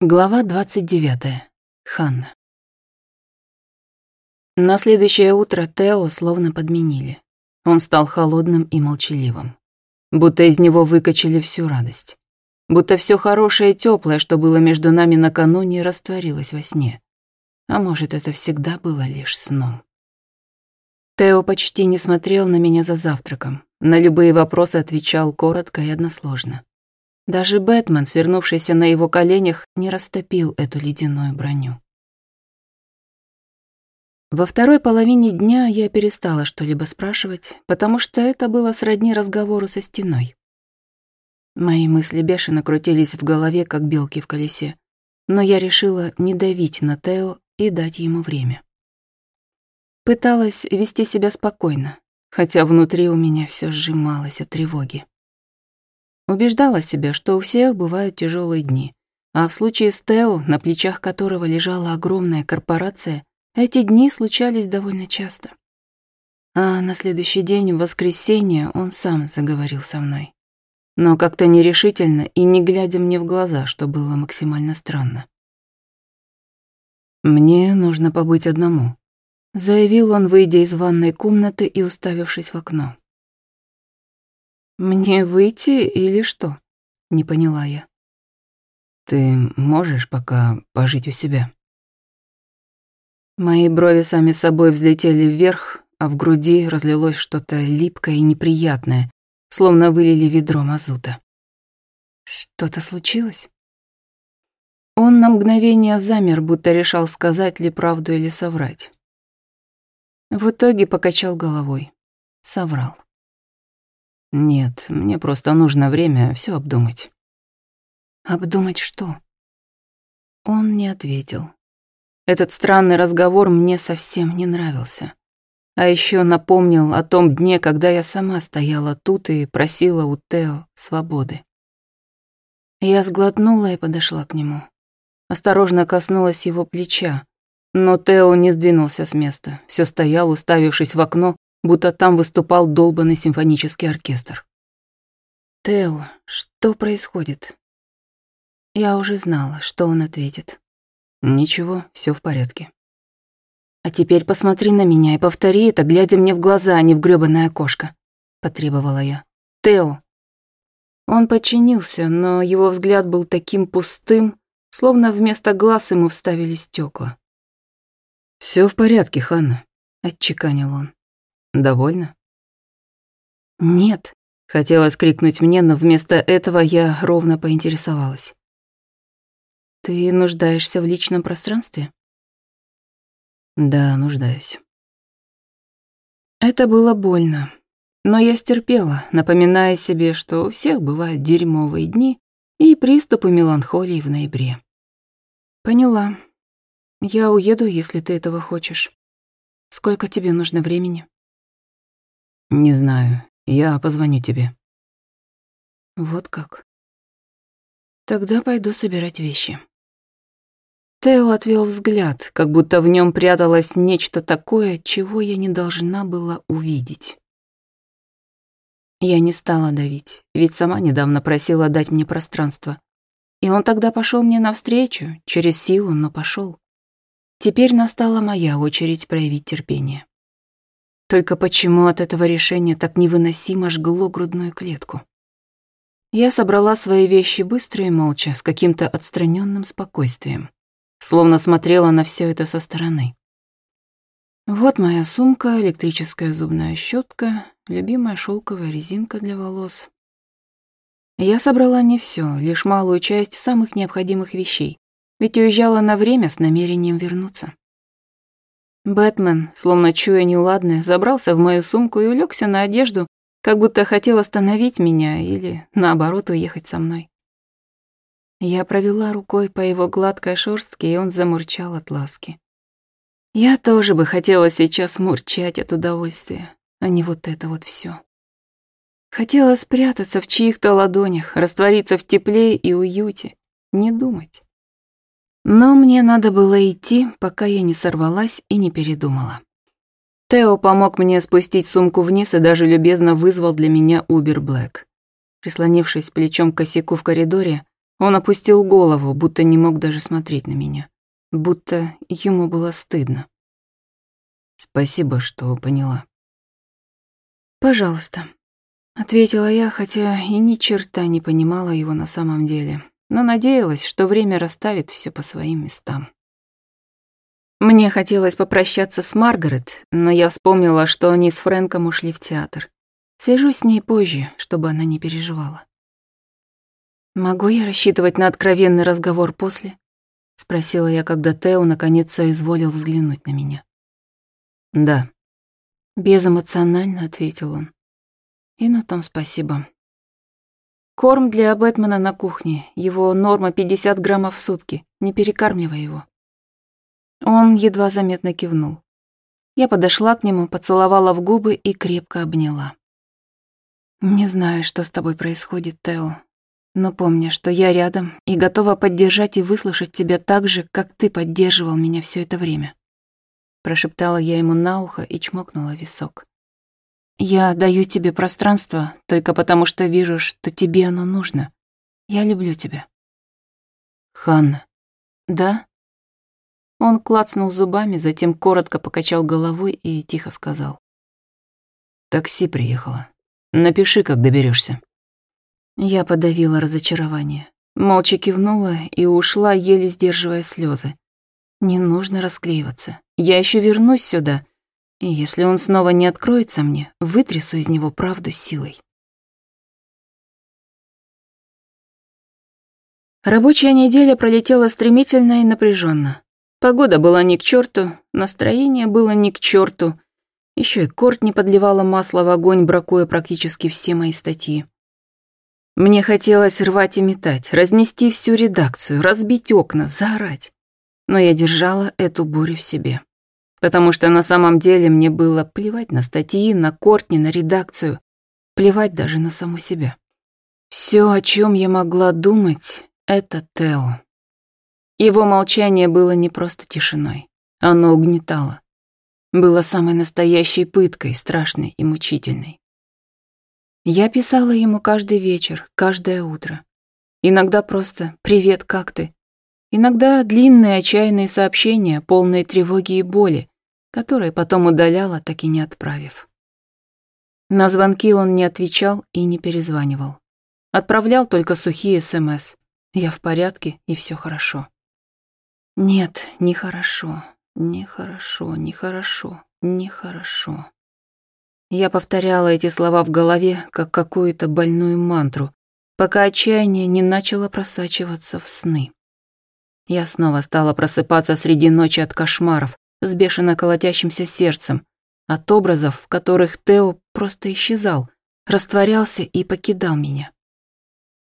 Глава 29. Ханна. На следующее утро Тео словно подменили. Он стал холодным и молчаливым. Будто из него выкачали всю радость. Будто все хорошее и теплое, что было между нами накануне, растворилось во сне. А может, это всегда было лишь сном. Тео почти не смотрел на меня за завтраком. На любые вопросы отвечал коротко и односложно. Даже Бэтмен, свернувшийся на его коленях, не растопил эту ледяную броню. Во второй половине дня я перестала что-либо спрашивать, потому что это было сродни разговору со стеной. Мои мысли бешено крутились в голове, как белки в колесе, но я решила не давить на Тео и дать ему время. Пыталась вести себя спокойно, хотя внутри у меня все сжималось от тревоги. Убеждала себя, что у всех бывают тяжелые дни, а в случае с Тео, на плечах которого лежала огромная корпорация, эти дни случались довольно часто. А на следующий день, в воскресенье, он сам заговорил со мной. Но как-то нерешительно и не глядя мне в глаза, что было максимально странно. «Мне нужно побыть одному», — заявил он, выйдя из ванной комнаты и уставившись в окно. «Мне выйти или что?» — не поняла я. «Ты можешь пока пожить у себя?» Мои брови сами собой взлетели вверх, а в груди разлилось что-то липкое и неприятное, словно вылили ведро мазута. Что-то случилось? Он на мгновение замер, будто решал, сказать ли правду или соврать. В итоге покачал головой. Соврал. Нет, мне просто нужно время все обдумать. Обдумать что? Он не ответил. Этот странный разговор мне совсем не нравился. А еще напомнил о том дне, когда я сама стояла тут и просила у Тео свободы. Я сглотнула и подошла к нему. Осторожно коснулась его плеча, но Тео не сдвинулся с места, все стоял, уставившись в окно, будто там выступал долбанный симфонический оркестр. «Тео, что происходит?» Я уже знала, что он ответит. «Ничего, все в порядке». «А теперь посмотри на меня и повтори это, глядя мне в глаза, а не в грёбаное окошко», — потребовала я. «Тео». Он подчинился, но его взгляд был таким пустым, словно вместо глаз ему вставили стекла. Все в порядке, Ханна», — отчеканил он. Довольно? Нет, хотелось крикнуть мне, но вместо этого я ровно поинтересовалась. Ты нуждаешься в личном пространстве? Да, нуждаюсь. Это было больно, но я стерпела, напоминая себе, что у всех бывают дерьмовые дни и приступы меланхолии в ноябре. Поняла. Я уеду, если ты этого хочешь. Сколько тебе нужно времени? «Не знаю. Я позвоню тебе». «Вот как. Тогда пойду собирать вещи». Тео отвел взгляд, как будто в нем пряталось нечто такое, чего я не должна была увидеть. Я не стала давить, ведь сама недавно просила дать мне пространство. И он тогда пошел мне навстречу, через силу, но пошел. Теперь настала моя очередь проявить терпение. Только почему от этого решения так невыносимо жгло грудную клетку? Я собрала свои вещи быстро и молча, с каким-то отстраненным спокойствием, словно смотрела на все это со стороны. Вот моя сумка, электрическая зубная щетка, любимая шелковая резинка для волос. Я собрала не все, лишь малую часть самых необходимых вещей, ведь уезжала на время с намерением вернуться. Бэтмен, словно чуя неладное, забрался в мою сумку и улегся на одежду, как будто хотел остановить меня или, наоборот, уехать со мной. Я провела рукой по его гладкой шерстке, и он замурчал от ласки. Я тоже бы хотела сейчас мурчать от удовольствия, а не вот это вот все. Хотела спрятаться в чьих-то ладонях, раствориться в тепле и уюте, не думать. Но мне надо было идти, пока я не сорвалась и не передумала. Тео помог мне спустить сумку вниз и даже любезно вызвал для меня Убер Блэк. Прислонившись плечом к косяку в коридоре, Он опустил голову, будто не мог даже смотреть на меня. Будто ему было стыдно. Спасибо, что поняла. Пожалуйста. Ответила я, хотя и ни черта не понимала его на самом деле, но надеялась, что время расставит все по своим местам. Мне хотелось попрощаться с Маргарет, но я вспомнила, что они с Фрэнком ушли в театр. Свяжусь с ней позже, чтобы она не переживала. «Могу я рассчитывать на откровенный разговор после?» — спросила я, когда Тео наконец соизволил взглянуть на меня. «Да». Безэмоционально ответил он. И на том спасибо. Корм для Бэтмена на кухне. Его норма 50 граммов в сутки. Не перекармливай его. Он едва заметно кивнул. Я подошла к нему, поцеловала в губы и крепко обняла. «Не знаю, что с тобой происходит, Тео, но помни, что я рядом и готова поддержать и выслушать тебя так же, как ты поддерживал меня все это время». Прошептала я ему на ухо и чмокнула висок. «Я даю тебе пространство только потому, что вижу, что тебе оно нужно. Я люблю тебя». «Ханна». «Да?» Он клацнул зубами, затем коротко покачал головой и тихо сказал. «Такси приехало. Напиши, как доберешься. Я подавила разочарование. Молча кивнула и ушла, еле сдерживая слезы. Не нужно расклеиваться. Я еще вернусь сюда. И если он снова не откроется мне, вытрясу из него правду силой. Рабочая неделя пролетела стремительно и напряженно. Погода была ни к черту, настроение было ни к черту. Еще и Корт не подливала масло в огонь, бракуя практически все мои статьи. Мне хотелось рвать и метать, разнести всю редакцию, разбить окна, заорать. Но я держала эту бурю в себе. Потому что на самом деле мне было плевать на статьи, на Кортни, на редакцию, плевать даже на саму себя. Все, о чем я могла думать, это Тео. Его молчание было не просто тишиной. Оно угнетало. Было самой настоящей пыткой, страшной и мучительной. Я писала ему каждый вечер, каждое утро. Иногда просто «Привет, как ты?». Иногда длинные отчаянные сообщения, полные тревоги и боли, которые потом удаляла, так и не отправив. На звонки он не отвечал и не перезванивал. Отправлял только сухие СМС. «Я в порядке, и все хорошо». Нет, нехорошо, нехорошо, нехорошо, нехорошо. Я повторяла эти слова в голове, как какую-то больную мантру, пока отчаяние не начало просачиваться в сны. Я снова стала просыпаться среди ночи от кошмаров, с бешено колотящимся сердцем, от образов, в которых Тео просто исчезал, растворялся и покидал меня.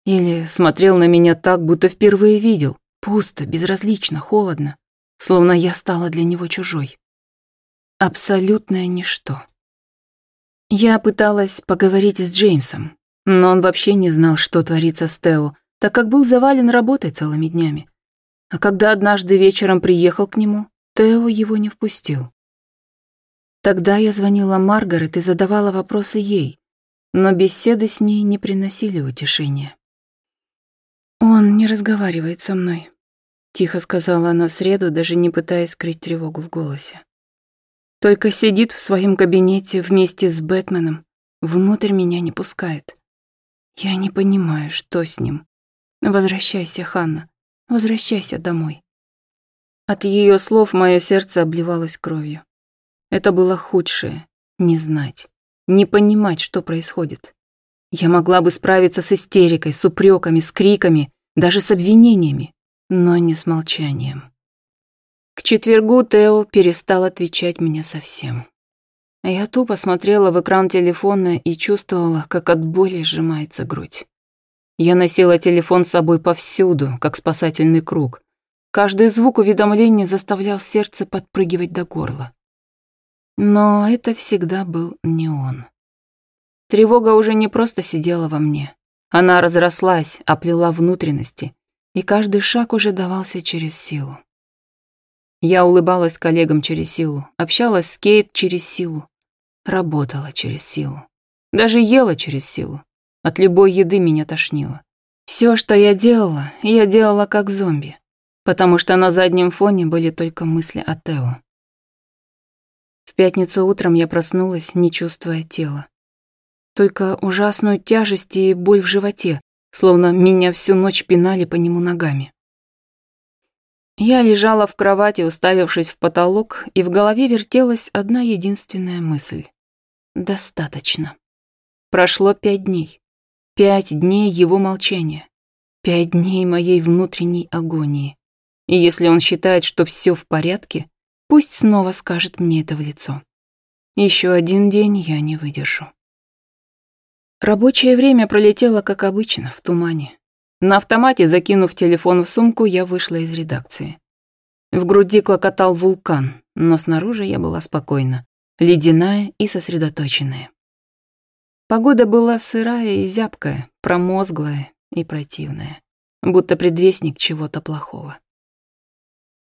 Или смотрел на меня так, будто впервые видел, Пусто, безразлично, холодно, словно я стала для него чужой. Абсолютное ничто. Я пыталась поговорить с Джеймсом, но он вообще не знал, что творится с Тео, так как был завален работой целыми днями. А когда однажды вечером приехал к нему, Тео его не впустил. Тогда я звонила Маргарет и задавала вопросы ей, но беседы с ней не приносили утешения. «Он не разговаривает со мной», — тихо сказала она в среду, даже не пытаясь скрыть тревогу в голосе. «Только сидит в своем кабинете вместе с Бэтменом, внутрь меня не пускает. Я не понимаю, что с ним. Возвращайся, Ханна, возвращайся домой». От ее слов мое сердце обливалось кровью. Это было худшее — не знать, не понимать, что происходит. Я могла бы справиться с истерикой, с упреками, с криками, даже с обвинениями, но не с молчанием. К четвергу Тео перестал отвечать мне совсем. Я тупо смотрела в экран телефона и чувствовала, как от боли сжимается грудь. Я носила телефон с собой повсюду, как спасательный круг. Каждый звук уведомления заставлял сердце подпрыгивать до горла. Но это всегда был не он. Тревога уже не просто сидела во мне. Она разрослась, оплела внутренности, и каждый шаг уже давался через силу. Я улыбалась коллегам через силу, общалась с Кейт через силу, работала через силу, даже ела через силу. От любой еды меня тошнило. Все, что я делала, я делала как зомби, потому что на заднем фоне были только мысли о Тео. В пятницу утром я проснулась, не чувствуя тела. Только ужасную тяжесть и боль в животе, словно меня всю ночь пинали по нему ногами. Я лежала в кровати, уставившись в потолок, и в голове вертелась одна единственная мысль. Достаточно. Прошло пять дней. Пять дней его молчания. Пять дней моей внутренней агонии. И если он считает, что все в порядке, пусть снова скажет мне это в лицо. Еще один день я не выдержу. Рабочее время пролетело, как обычно, в тумане. На автомате, закинув телефон в сумку, я вышла из редакции. В груди клокотал вулкан, но снаружи я была спокойна, ледяная и сосредоточенная. Погода была сырая и зябкая, промозглая и противная, будто предвестник чего-то плохого.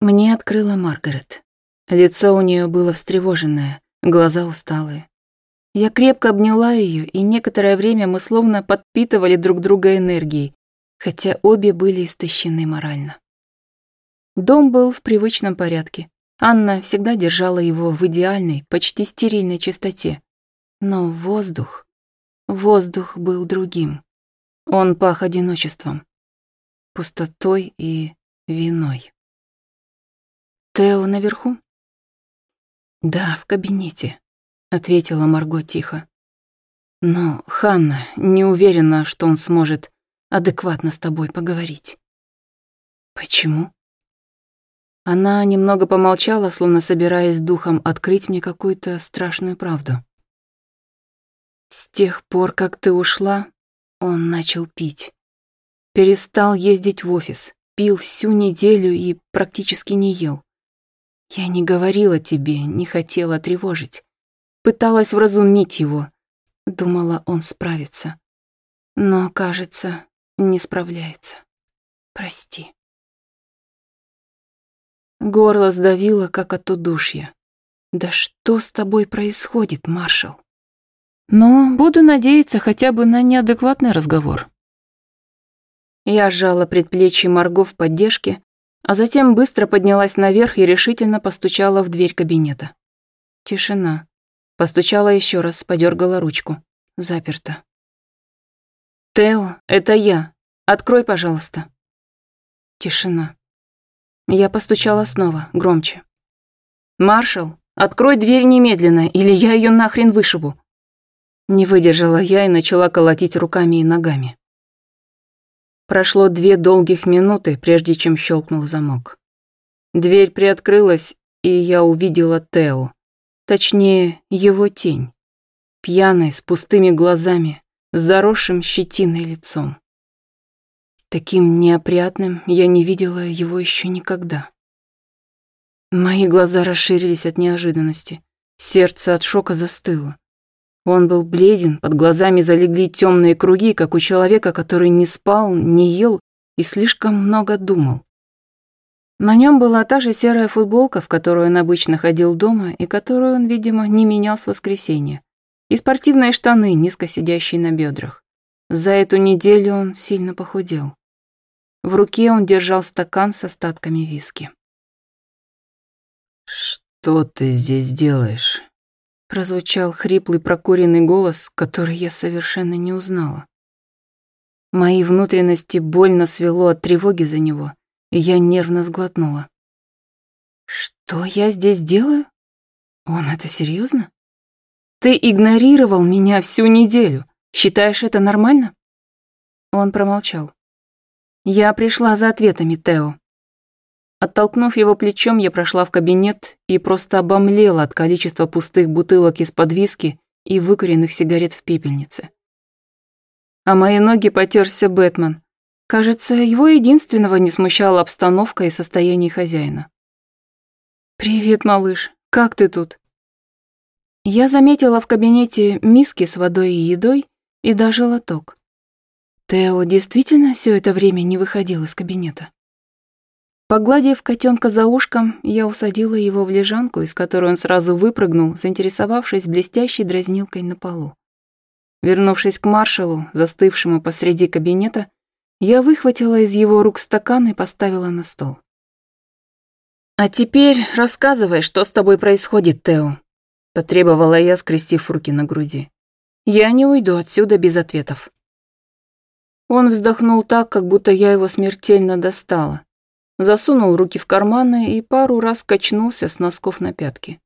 Мне открыла Маргарет. Лицо у нее было встревоженное, глаза усталые. Я крепко обняла ее, и некоторое время мы словно подпитывали друг друга энергией, хотя обе были истощены морально. Дом был в привычном порядке. Анна всегда держала его в идеальной, почти стерильной чистоте. Но воздух... Воздух был другим. Он пах одиночеством, пустотой и виной. «Тео наверху?» «Да, в кабинете», — ответила Марго тихо. «Но, Ханна, не уверена, что он сможет адекватно с тобой поговорить. Почему? Она немного помолчала, словно собираясь духом открыть мне какую-то страшную правду. С тех пор, как ты ушла, он начал пить. Перестал ездить в офис, пил всю неделю и практически не ел. Я не говорила тебе, не хотела тревожить. Пыталась вразумить его. Думала, он справится. Но, кажется, не справляется. Прости. Горло сдавило, как от удушья. Да что с тобой происходит, маршал? Но буду надеяться хотя бы на неадекватный разговор. Я сжала предплечье Марго в поддержке, а затем быстро поднялась наверх и решительно постучала в дверь кабинета. Тишина. Постучала еще раз, подергала ручку. Заперто. «Тео, это я. Открой, пожалуйста». Тишина. Я постучала снова, громче. «Маршал, открой дверь немедленно, или я ее нахрен вышибу». Не выдержала я и начала колотить руками и ногами. Прошло две долгих минуты, прежде чем щелкнул замок. Дверь приоткрылась, и я увидела Тео. Точнее, его тень. Пьяный, с пустыми глазами, с заросшим щетиной лицом. Таким неопрятным я не видела его еще никогда. Мои глаза расширились от неожиданности. Сердце от шока застыло. Он был бледен, под глазами залегли темные круги, как у человека, который не спал, не ел и слишком много думал. На нем была та же серая футболка, в которую он обычно ходил дома и которую он, видимо, не менял с воскресенья и спортивные штаны, низко сидящие на бедрах. За эту неделю он сильно похудел. В руке он держал стакан с остатками виски. «Что ты здесь делаешь?» Прозвучал хриплый прокуренный голос, который я совершенно не узнала. Мои внутренности больно свело от тревоги за него, и я нервно сглотнула. «Что я здесь делаю? Он это серьезно? Ты игнорировал меня всю неделю. Считаешь это нормально? Он промолчал. Я пришла за ответами, Тео. Оттолкнув его плечом, я прошла в кабинет и просто обомлела от количества пустых бутылок из-под виски и выкуренных сигарет в пепельнице. А мои ноги потерся Бэтмен. Кажется, его единственного не смущала обстановка и состояние хозяина. «Привет, малыш. Как ты тут?» Я заметила в кабинете миски с водой и едой и даже лоток. Тео действительно все это время не выходил из кабинета. Погладив котенка за ушком, я усадила его в лежанку, из которой он сразу выпрыгнул, заинтересовавшись блестящей дразнилкой на полу. Вернувшись к маршалу, застывшему посреди кабинета, Я выхватила из его рук стакан и поставила на стол. «А теперь рассказывай, что с тобой происходит, Тео», — потребовала я, скрестив руки на груди. «Я не уйду отсюда без ответов». Он вздохнул так, как будто я его смертельно достала. Засунул руки в карманы и пару раз качнулся с носков на пятки.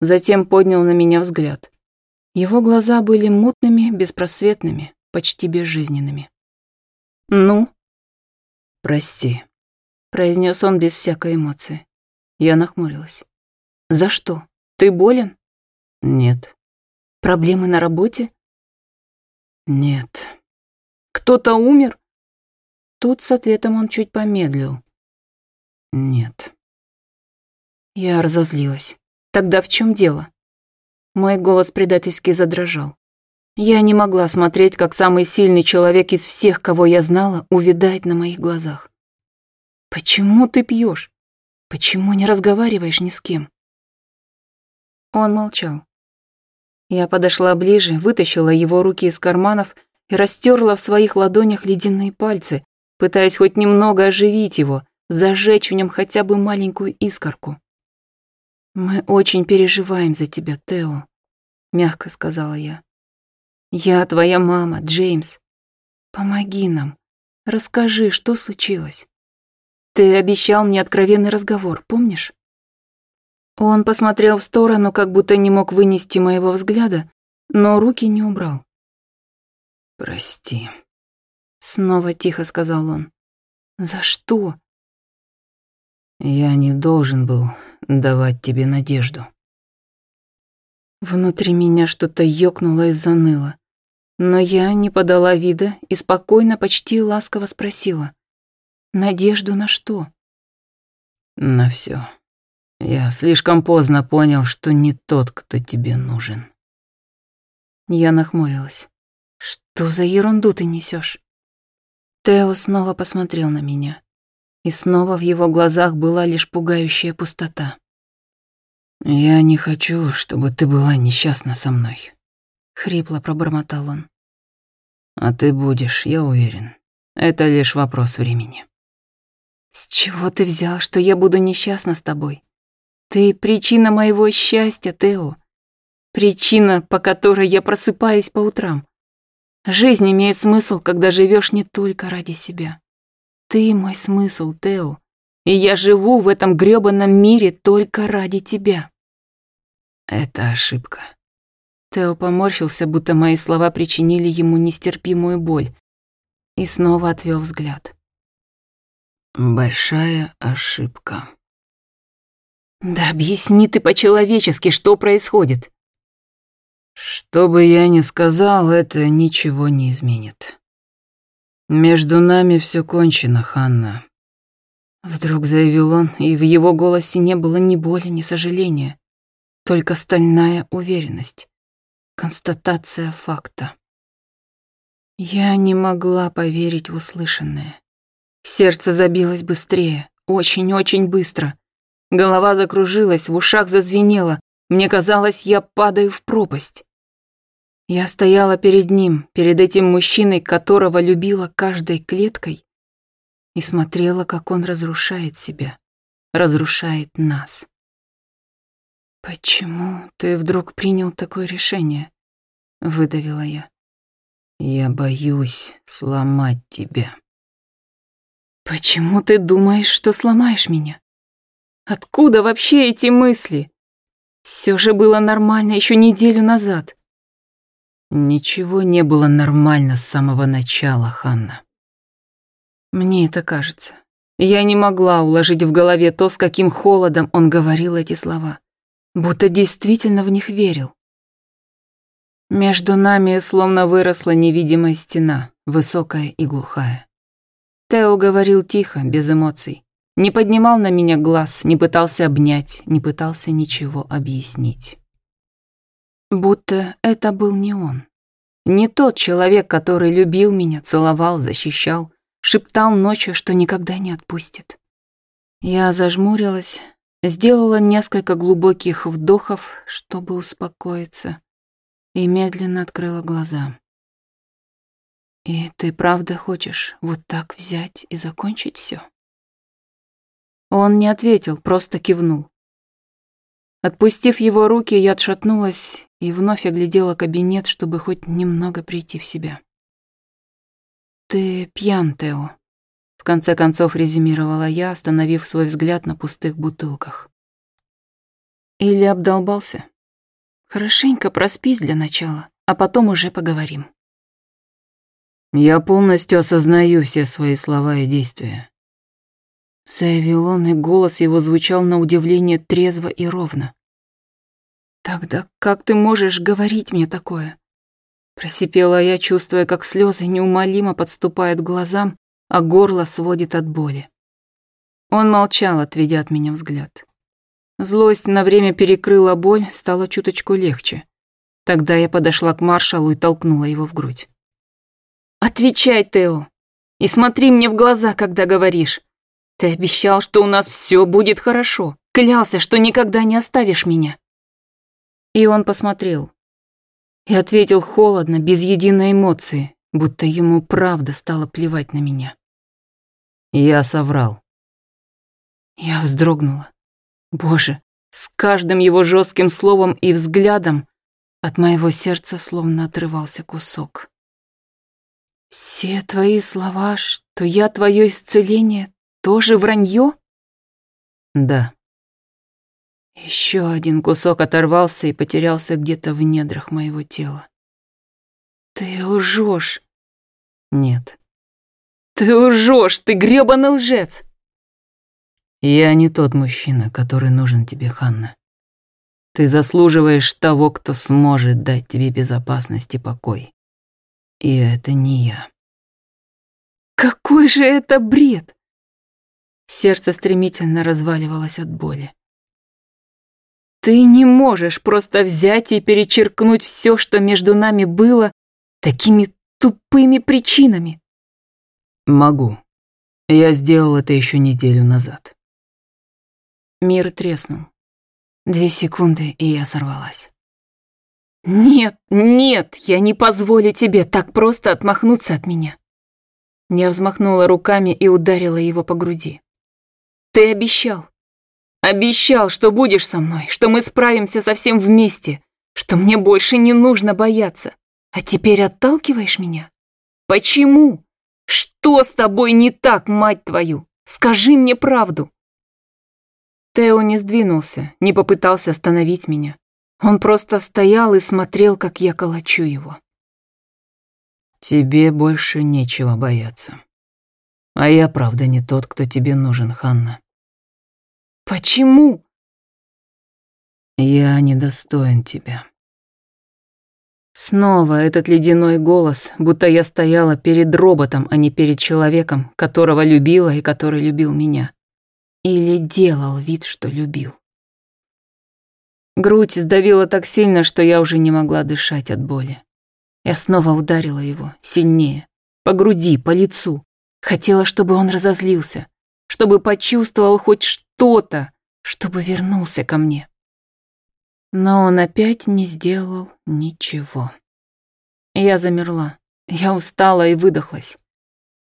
Затем поднял на меня взгляд. Его глаза были мутными, беспросветными, почти безжизненными. «Ну?» «Прости», — произнес он без всякой эмоции. Я нахмурилась. «За что? Ты болен?» «Нет». «Проблемы на работе?» «Нет». «Кто-то умер?» Тут с ответом он чуть помедлил. «Нет». Я разозлилась. «Тогда в чем дело?» Мой голос предательски задрожал. Я не могла смотреть, как самый сильный человек из всех, кого я знала, увядает на моих глазах. «Почему ты пьешь? Почему не разговариваешь ни с кем?» Он молчал. Я подошла ближе, вытащила его руки из карманов и растерла в своих ладонях ледяные пальцы, пытаясь хоть немного оживить его, зажечь в нем хотя бы маленькую искорку. «Мы очень переживаем за тебя, Тео», — мягко сказала я. «Я твоя мама, Джеймс. Помоги нам. Расскажи, что случилось. Ты обещал мне откровенный разговор, помнишь?» Он посмотрел в сторону, как будто не мог вынести моего взгляда, но руки не убрал. «Прости», — снова тихо сказал он. «За что?» «Я не должен был давать тебе надежду». Внутри меня что-то ёкнуло и заныло. Но я не подала вида и спокойно, почти ласково спросила. «Надежду на что?» «На все. Я слишком поздно понял, что не тот, кто тебе нужен». Я нахмурилась. «Что за ерунду ты несешь? Тео снова посмотрел на меня. И снова в его глазах была лишь пугающая пустота. «Я не хочу, чтобы ты была несчастна со мной», — хрипло пробормотал он. «А ты будешь, я уверен. Это лишь вопрос времени». «С чего ты взял, что я буду несчастна с тобой? Ты причина моего счастья, Тео. Причина, по которой я просыпаюсь по утрам. Жизнь имеет смысл, когда живешь не только ради себя. Ты мой смысл, Тео, и я живу в этом грёбаном мире только ради тебя. Это ошибка. Тео поморщился, будто мои слова причинили ему нестерпимую боль, и снова отвел взгляд. Большая ошибка. Да объясни ты по-человечески, что происходит. Что бы я ни сказал, это ничего не изменит. «Между нами все кончено, Ханна», — вдруг заявил он, и в его голосе не было ни боли, ни сожаления, только стальная уверенность, констатация факта. Я не могла поверить в услышанное. Сердце забилось быстрее, очень-очень быстро. Голова закружилась, в ушах зазвенело, мне казалось, я падаю в пропасть. Я стояла перед ним, перед этим мужчиной, которого любила каждой клеткой, и смотрела, как он разрушает себя, разрушает нас. «Почему ты вдруг принял такое решение?» — выдавила я. «Я боюсь сломать тебя». «Почему ты думаешь, что сломаешь меня? Откуда вообще эти мысли? Все же было нормально еще неделю назад». Ничего не было нормально с самого начала, Ханна. Мне это кажется. Я не могла уложить в голове то, с каким холодом он говорил эти слова. Будто действительно в них верил. Между нами словно выросла невидимая стена, высокая и глухая. Тео говорил тихо, без эмоций. Не поднимал на меня глаз, не пытался обнять, не пытался ничего объяснить. Будто это был не он. Не тот человек, который любил меня, целовал, защищал, шептал ночью, что никогда не отпустит. Я зажмурилась, сделала несколько глубоких вдохов, чтобы успокоиться, и медленно открыла глаза. И ты правда хочешь вот так взять и закончить все? Он не ответил, просто кивнул. Отпустив его руки, я отшатнулась и вновь оглядела кабинет, чтобы хоть немного прийти в себя. «Ты пьян, Тео», — в конце концов резюмировала я, остановив свой взгляд на пустых бутылках. «Или обдолбался? Хорошенько проспись для начала, а потом уже поговорим». «Я полностью осознаю все свои слова и действия», Заявил он, и голос его звучал на удивление трезво и ровно. «Тогда как ты можешь говорить мне такое?» Просипела я, чувствуя, как слезы неумолимо подступают к глазам, а горло сводит от боли. Он молчал, отведя от меня взгляд. Злость на время перекрыла боль, стало чуточку легче. Тогда я подошла к маршалу и толкнула его в грудь. «Отвечай, Тео, и смотри мне в глаза, когда говоришь. Ты обещал, что у нас все будет хорошо. Клялся, что никогда не оставишь меня. И он посмотрел. И ответил холодно, без единой эмоции, будто ему правда стало плевать на меня. Я соврал. Я вздрогнула. Боже, с каждым его жестким словом и взглядом от моего сердца словно отрывался кусок. Все твои слова, что я твое исцеление, тоже вранье? Да. Еще один кусок оторвался и потерялся где-то в недрах моего тела. Ты лжешь. Нет. Ты лжешь, ты гребаный лжец. Я не тот мужчина, который нужен тебе, Ханна. Ты заслуживаешь того, кто сможет дать тебе безопасность и покой. И это не я. Какой же это бред! Сердце стремительно разваливалось от боли. Ты не можешь просто взять и перечеркнуть все, что между нами было, такими тупыми причинами. Могу. Я сделал это еще неделю назад. Мир треснул. Две секунды, и я сорвалась. «Нет, нет, я не позволю тебе так просто отмахнуться от меня». Я взмахнула руками и ударила его по груди. Ты обещал. Обещал, что будешь со мной, что мы справимся совсем вместе, что мне больше не нужно бояться. А теперь отталкиваешь меня? Почему? Что с тобой не так, мать твою? Скажи мне правду. Тео не сдвинулся, не попытался остановить меня. Он просто стоял и смотрел, как я колочу его. Тебе больше нечего бояться. А я, правда, не тот, кто тебе нужен, Ханна. Почему? Я недостоин тебя. Снова этот ледяной голос, будто я стояла перед роботом, а не перед человеком, которого любила и который любил меня. Или делал вид, что любил. Грудь сдавила так сильно, что я уже не могла дышать от боли. Я снова ударила его, сильнее, по груди, по лицу. Хотела, чтобы он разозлился, чтобы почувствовал хоть что-то, чтобы вернулся ко мне. Но он опять не сделал ничего. Я замерла. Я устала и выдохлась.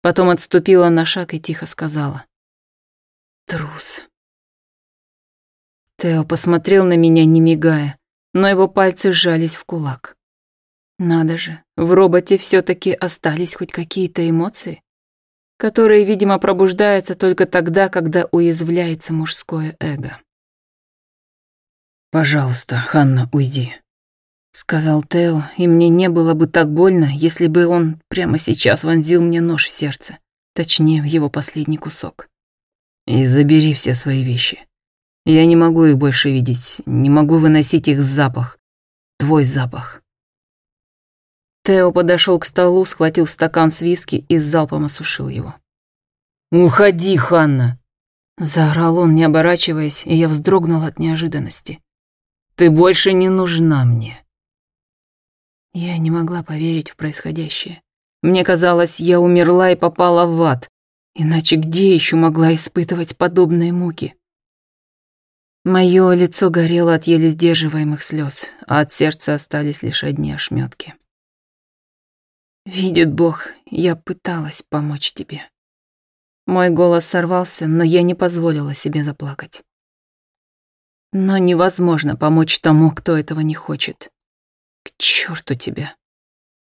Потом отступила на шаг и тихо сказала. Трус. Тео посмотрел на меня, не мигая, но его пальцы сжались в кулак. Надо же, в роботе все таки остались хоть какие-то эмоции которые, видимо, пробуждаются только тогда, когда уязвляется мужское эго. «Пожалуйста, Ханна, уйди», — сказал Тео, и мне не было бы так больно, если бы он прямо сейчас вонзил мне нож в сердце, точнее, в его последний кусок. «И забери все свои вещи. Я не могу их больше видеть, не могу выносить их запах, твой запах». Тео подошел к столу, схватил стакан с виски и с залпом осушил его. «Уходи, Ханна!» Заорал он, не оборачиваясь, и я вздрогнула от неожиданности. «Ты больше не нужна мне!» Я не могла поверить в происходящее. Мне казалось, я умерла и попала в ад. Иначе где еще могла испытывать подобные муки? Мое лицо горело от еле сдерживаемых слез, а от сердца остались лишь одни ошметки. Видит Бог, я пыталась помочь тебе. Мой голос сорвался, но я не позволила себе заплакать. Но невозможно помочь тому, кто этого не хочет. К черту тебя.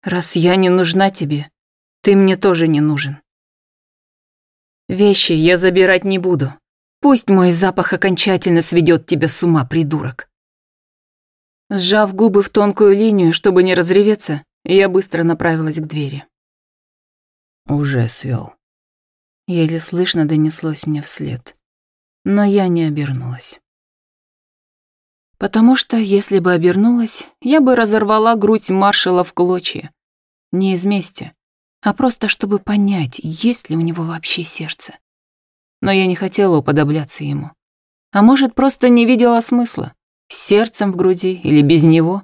Раз я не нужна тебе, ты мне тоже не нужен. Вещи я забирать не буду. Пусть мой запах окончательно сведет тебя с ума, придурок. Сжав губы в тонкую линию, чтобы не разреветься, я быстро направилась к двери. Уже свел. Еле слышно донеслось мне вслед. Но я не обернулась. Потому что, если бы обернулась, я бы разорвала грудь маршала в клочья. Не из мести, а просто чтобы понять, есть ли у него вообще сердце. Но я не хотела уподобляться ему. А может, просто не видела смысла. С сердцем в груди или без него,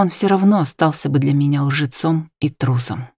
он все равно остался бы для меня лжецом и трусом.